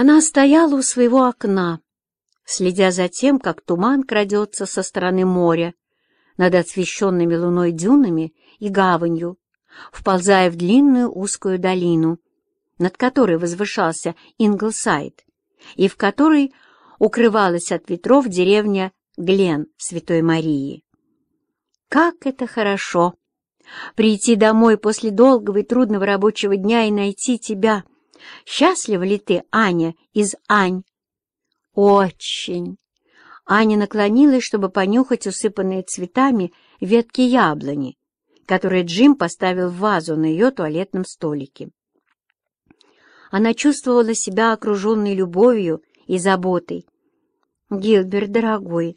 Она стояла у своего окна, следя за тем, как туман крадется со стороны моря над освещенными луной дюнами и гаванью, вползая в длинную узкую долину, над которой возвышался Инглсайд, и в которой укрывалась от ветров деревня Глен Святой Марии. Как это хорошо! Прийти домой после долгого и трудного рабочего дня и найти тебя. Счастлива ли ты, Аня, из Ань? Очень. Аня наклонилась, чтобы понюхать усыпанные цветами ветки яблони, которые Джим поставил в вазу на ее туалетном столике. Она чувствовала себя окруженной любовью и заботой. «Гилберт, дорогой,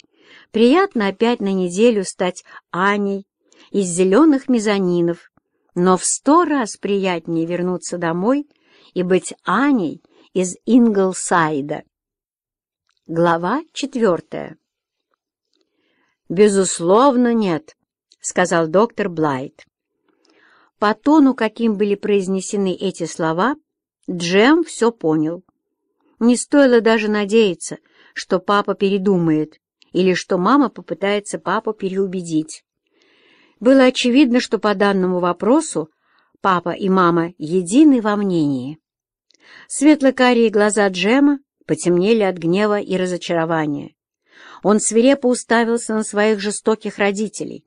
приятно опять на неделю стать Аней из зеленых мезонинов, но в сто раз приятнее вернуться домой и быть Аней из Инглсайда». Глава четвертая «Безусловно, нет», — сказал доктор Блайт. По тону, каким были произнесены эти слова, Джем все понял. Не стоило даже надеяться, что папа передумает или что мама попытается папу переубедить. Было очевидно, что по данному вопросу папа и мама едины во мнении. Светло-карие глаза Джема потемнели от гнева и разочарования. Он свирепо уставился на своих жестоких родителей.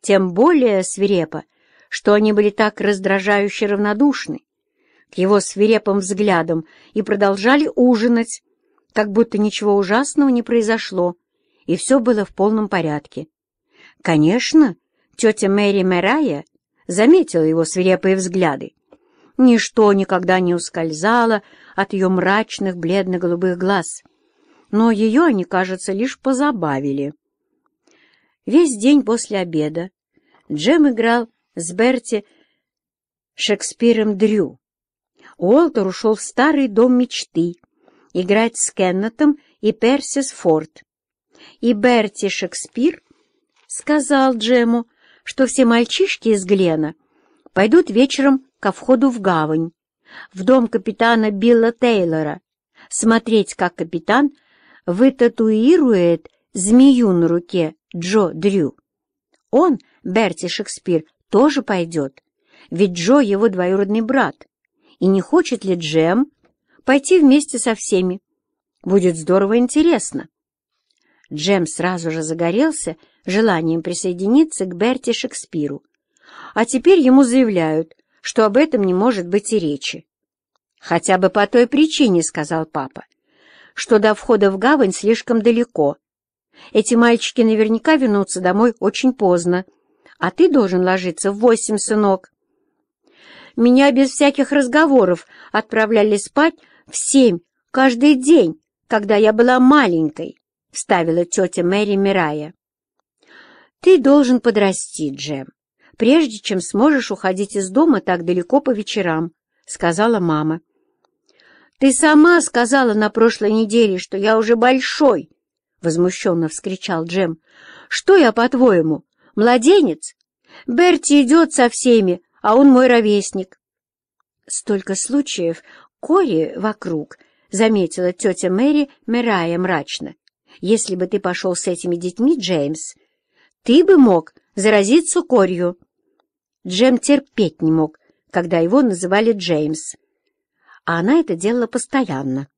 Тем более свирепо, что они были так раздражающе равнодушны к его свирепым взглядам и продолжали ужинать, как будто ничего ужасного не произошло, и все было в полном порядке. Конечно, тетя Мэри Мэрайя заметила его свирепые взгляды. Ничто никогда не ускользало от ее мрачных бледно-голубых глаз — но ее они, кажется, лишь позабавили. Весь день после обеда Джем играл с Берти Шекспиром Дрю. Уолтер ушел в старый дом мечты играть с Кеннетом и Персис Форд. И Берти Шекспир сказал Джему, что все мальчишки из Глена пойдут вечером ко входу в гавань, в дом капитана Билла Тейлора, смотреть, как капитан вытатуирует змею на руке Джо Дрю. Он, Берти Шекспир, тоже пойдет, ведь Джо его двоюродный брат. И не хочет ли Джем пойти вместе со всеми? Будет здорово интересно. Джем сразу же загорелся желанием присоединиться к Берти Шекспиру. А теперь ему заявляют, что об этом не может быть и речи. «Хотя бы по той причине», — сказал папа, что до входа в гавань слишком далеко. Эти мальчики наверняка вернутся домой очень поздно, а ты должен ложиться в восемь, сынок. Меня без всяких разговоров отправляли спать в семь каждый день, когда я была маленькой, — вставила тетя Мэри Мирая. Ты должен подрасти, Джем, прежде чем сможешь уходить из дома так далеко по вечерам, — сказала мама. «Ты сама сказала на прошлой неделе, что я уже большой!» — возмущенно вскричал Джем. «Что я, по-твоему, младенец? Берти идет со всеми, а он мой ровесник». «Столько случаев Кори вокруг», — заметила тетя Мэри Мэрайя мрачно. «Если бы ты пошел с этими детьми, Джеймс, ты бы мог заразиться корью». Джем терпеть не мог, когда его называли Джеймс а она это делала постоянно.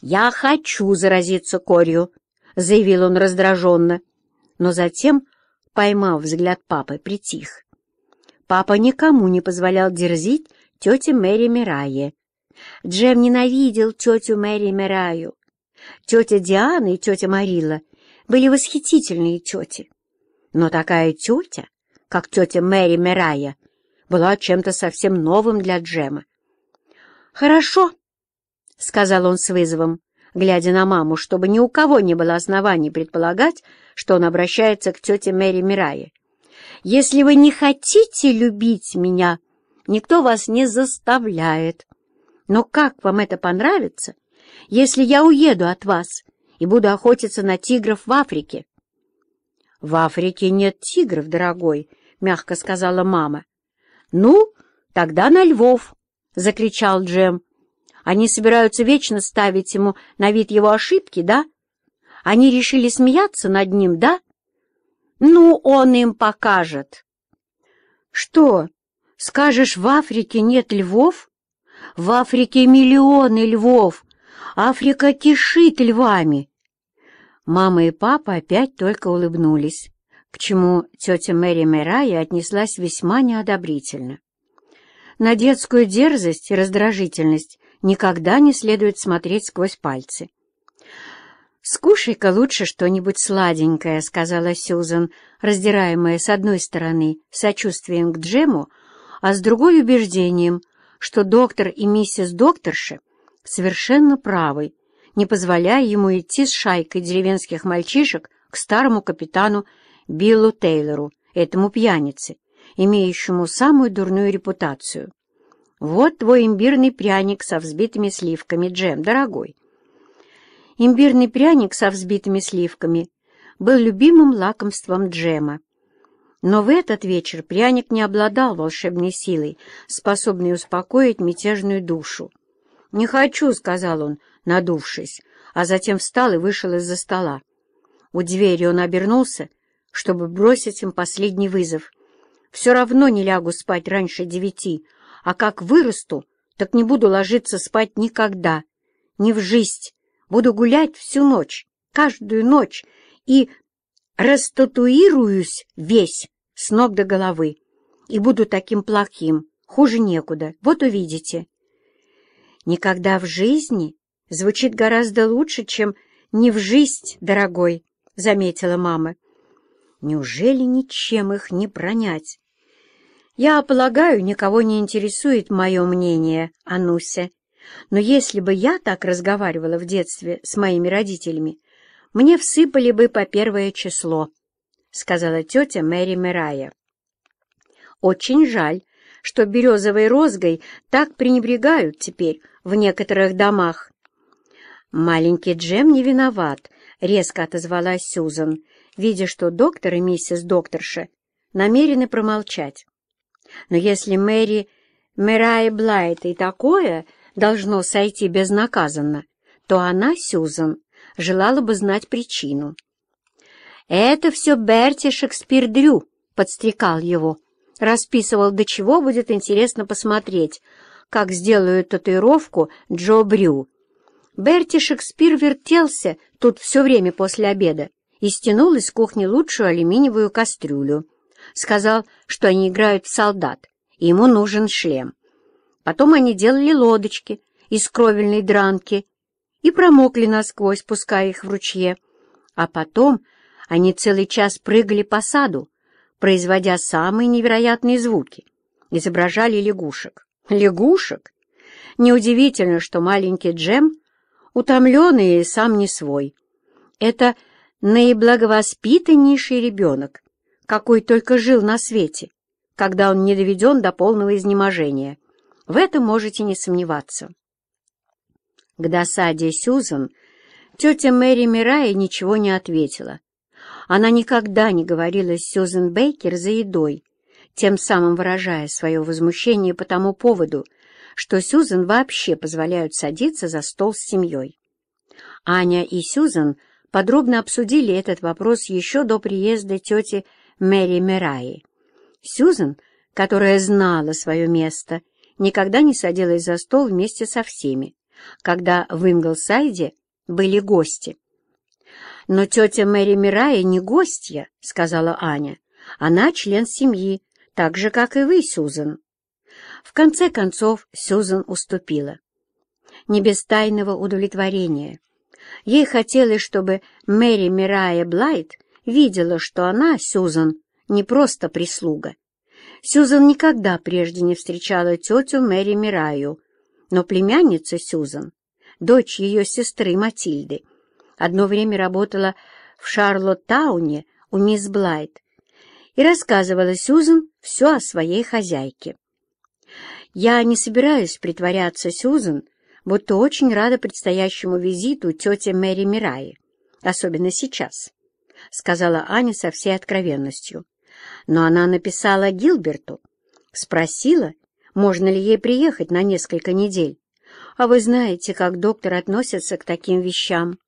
«Я хочу заразиться корью», — заявил он раздраженно, но затем, поймав взгляд папы, притих. Папа никому не позволял дерзить тете Мэри Мирае. Джем ненавидел тетю Мэри Мираю. Тетя Диана и тетя Марила были восхитительные тети. Но такая тетя, как тетя Мэри Мирая, была чем-то совсем новым для Джема. «Хорошо», — сказал он с вызовом, глядя на маму, чтобы ни у кого не было оснований предполагать, что он обращается к тете Мэри Мирае. «Если вы не хотите любить меня, никто вас не заставляет. Но как вам это понравится, если я уеду от вас и буду охотиться на тигров в Африке?» «В Африке нет тигров, дорогой», — мягко сказала мама. «Ну, тогда на львов», — закричал Джем. Они собираются вечно ставить ему на вид его ошибки, да? Они решили смеяться над ним, да? Ну, он им покажет. Что, скажешь, в Африке нет львов? В Африке миллионы львов. Африка кишит львами. Мама и папа опять только улыбнулись, к чему тетя Мэри Мэрайя отнеслась весьма неодобрительно. На детскую дерзость и раздражительность никогда не следует смотреть сквозь пальцы. «Скушай-ка лучше что-нибудь сладенькое», — сказала Сьюзан, раздираемая с одной стороны сочувствием к Джему, а с другой убеждением, что доктор и миссис докторши совершенно правы, не позволяя ему идти с шайкой деревенских мальчишек к старому капитану Биллу Тейлору, этому пьянице, имеющему самую дурную репутацию. «Вот твой имбирный пряник со взбитыми сливками, Джем, дорогой». Имбирный пряник со взбитыми сливками был любимым лакомством Джема. Но в этот вечер пряник не обладал волшебной силой, способной успокоить мятежную душу. «Не хочу», — сказал он, надувшись, а затем встал и вышел из-за стола. У двери он обернулся, чтобы бросить им последний вызов. «Все равно не лягу спать раньше девяти, а как вырасту, так не буду ложиться спать никогда, не в жизнь. Буду гулять всю ночь, каждую ночь, и растатуируюсь весь, с ног до головы, и буду таким плохим, хуже некуда, вот увидите». «Никогда в жизни» звучит гораздо лучше, чем «не в жизнь, дорогой», — заметила мама. «Неужели ничем их не пронять?» «Я полагаю, никого не интересует мое мнение, Ануся. Но если бы я так разговаривала в детстве с моими родителями, мне всыпали бы по первое число», — сказала тетя Мэри Мэрайя. «Очень жаль, что березовой розгой так пренебрегают теперь в некоторых домах. «Маленький Джем не виноват», — резко отозвалась Сюзан, видя, что доктор и миссис докторша намерены промолчать. «Но если Мэри Мэрай Блайт и такое должно сойти безнаказанно, то она, Сюзан, желала бы знать причину». «Это все Берти Шекспир-Дрю», — подстрекал его расписывал, до чего будет интересно посмотреть, как сделают татуировку Джо Брю. Берти Шекспир вертелся тут все время после обеда и стянул из кухни лучшую алюминиевую кастрюлю. Сказал, что они играют в солдат, и ему нужен шлем. Потом они делали лодочки из кровельной дранки и промокли насквозь, пуская их в ручье. А потом они целый час прыгали по саду, производя самые невероятные звуки, изображали лягушек. Лягушек? Неудивительно, что маленький Джем, утомленный и сам не свой. Это наиблаговоспитаннейший ребенок, какой только жил на свете, когда он не доведен до полного изнеможения. В этом можете не сомневаться. К досаде Сьюзан тетя Мэри Мирая ничего не ответила, она никогда не говорила с Сьюзен Бейкер за едой, тем самым выражая свое возмущение по тому поводу, что Сьюзен вообще позволяют садиться за стол с семьей. Аня и Сьюзен подробно обсудили этот вопрос еще до приезда тети Мэри Мераи. Сьюзен, которая знала свое место, никогда не садилась за стол вместе со всеми, когда в Инглсайде были гости. «Но тетя Мэри Мирая не гостья», — сказала Аня. «Она член семьи, так же, как и вы, Сюзан». В конце концов Сюзан уступила. Не без тайного удовлетворения. Ей хотелось, чтобы Мэри Мирая Блайт видела, что она, Сюзан, не просто прислуга. Сюзан никогда прежде не встречала тетю Мэри Мираю, но племянница Сюзан, дочь ее сестры Матильды, одно время работала в Шарлоттауне у мисс Блайт и рассказывала Сюзан все о своей хозяйке. Я не собираюсь притворяться, Сюзан, будто очень рада предстоящему визиту тети Мэри Мираи, особенно сейчас, — сказала Аня со всей откровенностью. Но она написала Гилберту, спросила, можно ли ей приехать на несколько недель, А вы знаете, как доктор относится к таким вещам.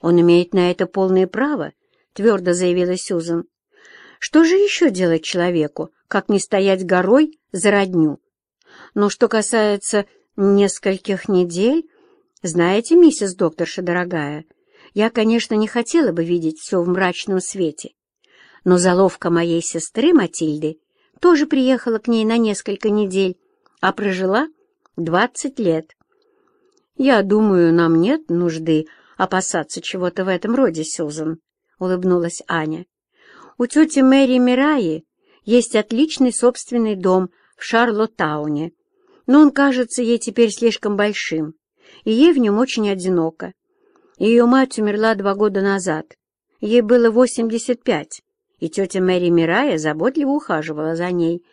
Он имеет на это полное право, твердо заявила Сюзан. Что же еще делать человеку, как не стоять горой за родню? Но что касается нескольких недель, знаете, миссис докторша дорогая, я, конечно, не хотела бы видеть все в мрачном свете, но заловка моей сестры Матильды тоже приехала к ней на несколько недель, а прожила двадцать лет. «Я думаю, нам нет нужды опасаться чего-то в этом роде, Сюзан», — улыбнулась Аня. «У тети Мэри Мираи есть отличный собственный дом в Шарлоттауне, но он кажется ей теперь слишком большим, и ей в нем очень одиноко. Ее мать умерла два года назад, ей было восемьдесят пять, и тетя Мэри Мирая заботливо ухаживала за ней,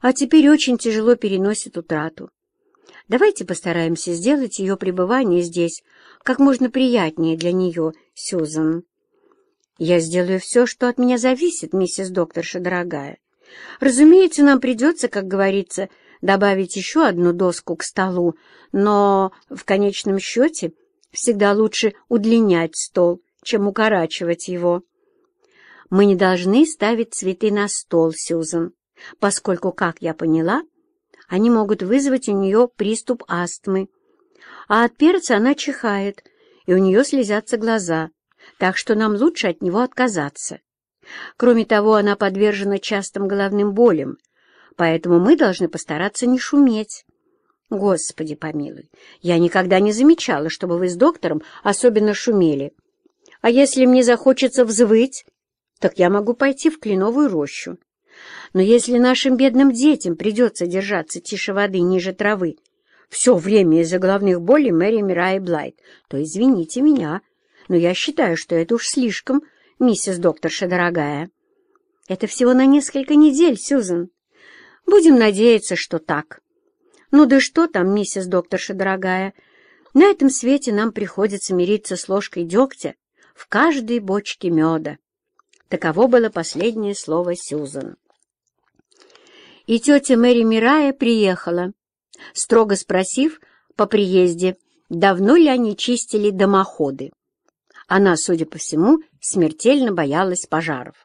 а теперь очень тяжело переносит утрату. Давайте постараемся сделать ее пребывание здесь как можно приятнее для нее, Сюзан. Я сделаю все, что от меня зависит, миссис докторша дорогая. Разумеется, нам придется, как говорится, добавить еще одну доску к столу, но в конечном счете всегда лучше удлинять стол, чем укорачивать его. Мы не должны ставить цветы на стол, Сюзан, поскольку, как я поняла, они могут вызвать у нее приступ астмы. А от перца она чихает, и у нее слезятся глаза, так что нам лучше от него отказаться. Кроме того, она подвержена частым головным болям, поэтому мы должны постараться не шуметь. Господи помилуй, я никогда не замечала, чтобы вы с доктором особенно шумели. А если мне захочется взвыть, так я могу пойти в кленовую рощу. Но если нашим бедным детям придется держаться тише воды ниже травы все время из-за головных болей Мэри Мирай Блайт, то извините меня, но я считаю, что это уж слишком, миссис докторша дорогая. Это всего на несколько недель, Сьюзен. Будем надеяться, что так. Ну да что там, миссис докторша дорогая, на этом свете нам приходится мириться с ложкой дегтя в каждой бочке меда. Таково было последнее слово Сьюзан и тетя Мэри Мирая приехала, строго спросив по приезде, давно ли они чистили дымоходы. Она, судя по всему, смертельно боялась пожаров.